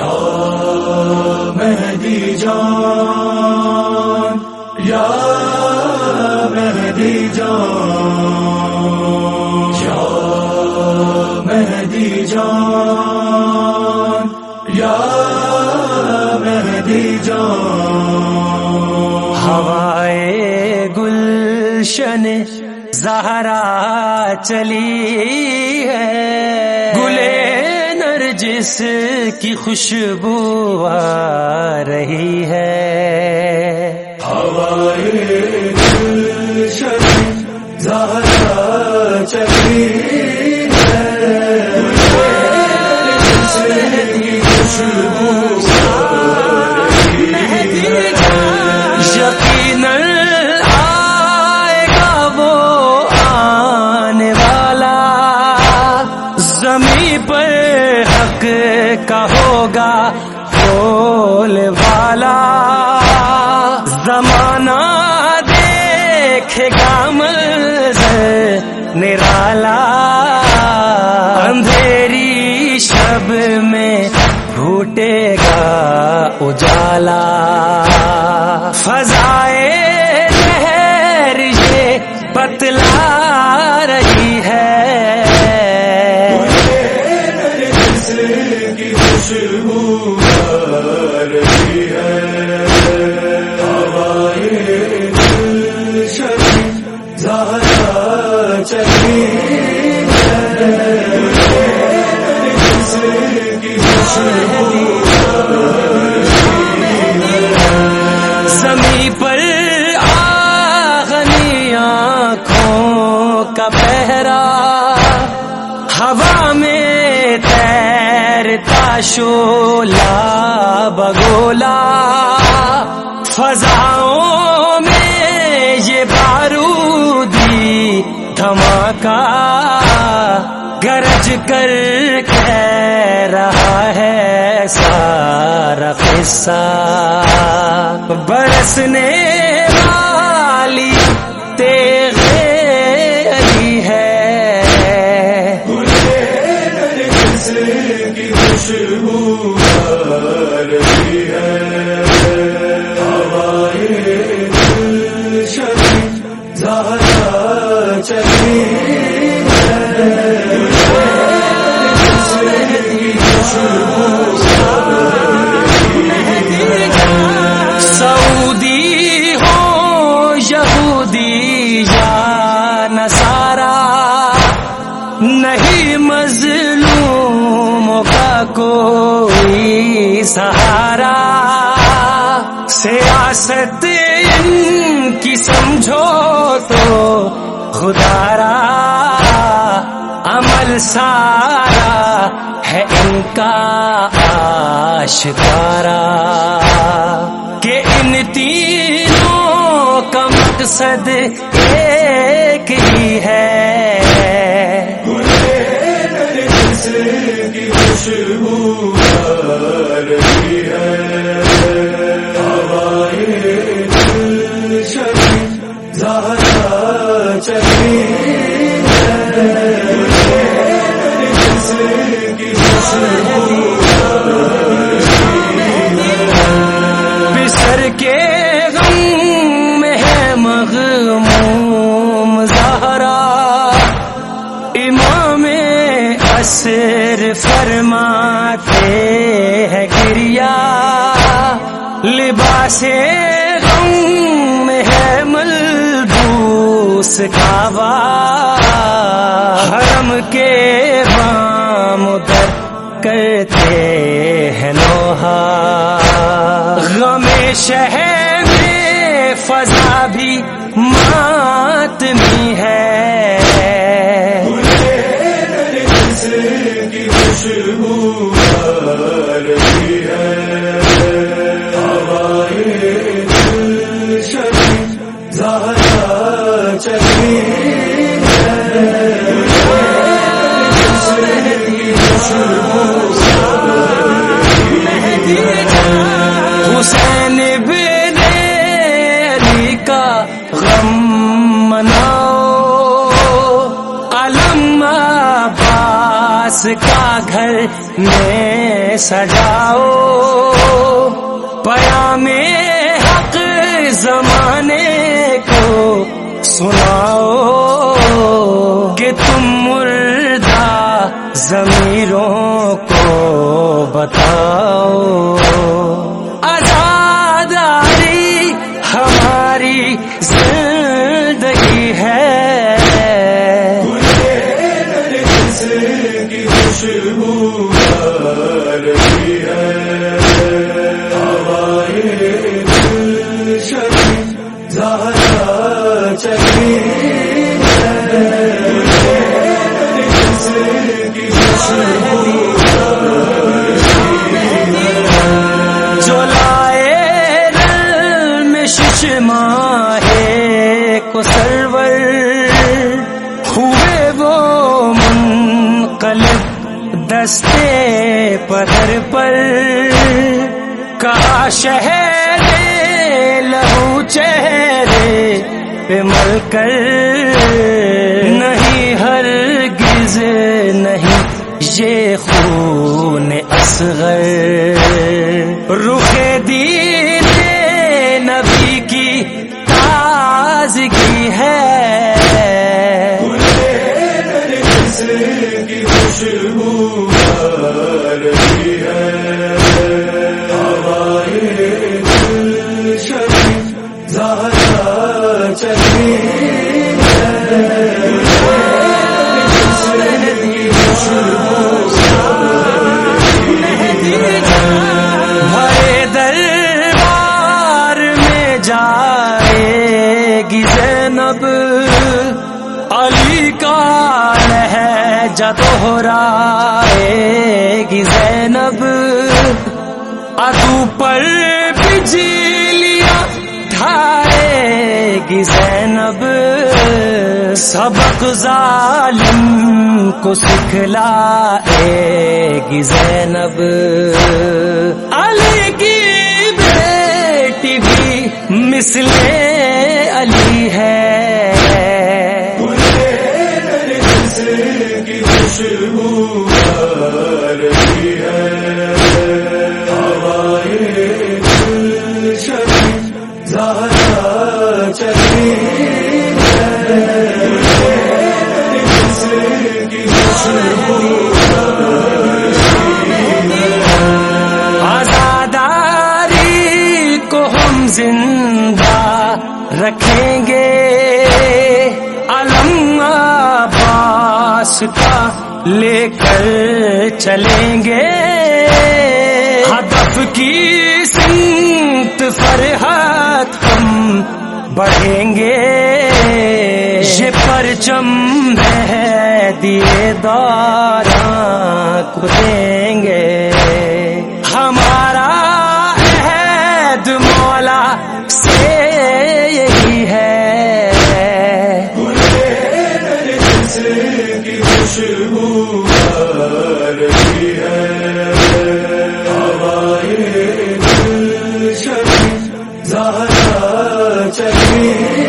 یا مہدی جان۔ یا مہدی جان۔ یا مہدی جان۔ یا مہدی جان۔ ہوائے گلشن زہرا چلی ہے۔ گلے پر جس کی خوشبو آ رہی ہے۔ ہوائے پر حق کا ہوگا، بول والا۔ زمانہ دیکھے گا نرالا۔ اندھیری شب میں پھوٹے گا اجالا۔ فضائے لہر یہ بتلا کا پہرا ہوا میں تیرتا شولا بگولا فضاؤں میں یہ بارودی دھماکہ گرج کر کہہ رہا ہے سارا قصہ برسنے سہارا سیاست ان کی سمجھو تو خدارا عمل سارا ہے ان کا آشکارا کہ ان تینوں کا مقصد ایک ہی ہے زہرا چلی ہے کی بسر کے غم میں ہے مغموم زہرا۔ امام عصر فرماتے ہیں گریا۔ لباس ملبوس کعبہ حرم کے بام در کرتے ہیں نوحہ غم شہر میں فضا بھی ماتمی ہے۔ کی خوشبو رہی ہے۔ سجاؤ۔ کو سرور، ہوئے وہ منقلب دستے پتھر پر۔ کہا شہر لہو چہرے پہ مل کر، نہیں ہر گز یہ خون اصغر رخ دی جائے گی زینب۔ علی کا لہجہ دوہرائے گی زینب۔ ادو پر بجلیاں ڈھائے گی زینب۔ سبق ظالم کو سکھلائے گی زینب۔ علی کی مثل علی ہے۔ خوشبو چلیں گے۔ ہدف کی سمت فرحت ہم بڑھیں گے۔ یہ پرچم ہے دیے دار کو دیں گے۔ ہمارا چلی